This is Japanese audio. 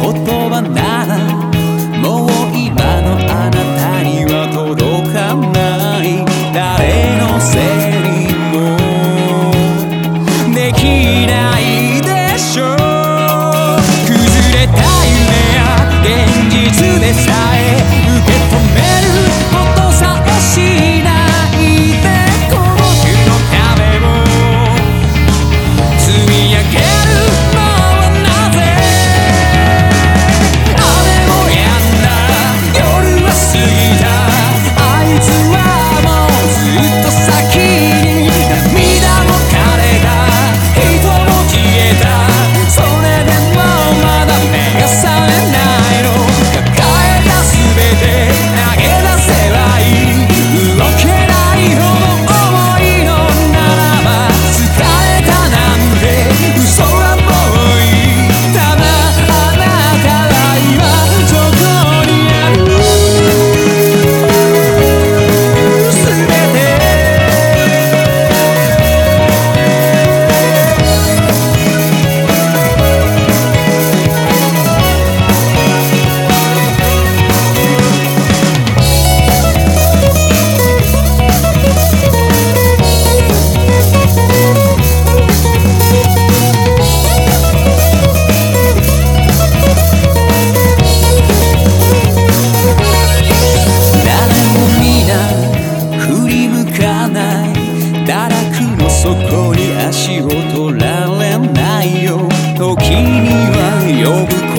言葉なに足を取られないよ時には呼ぶ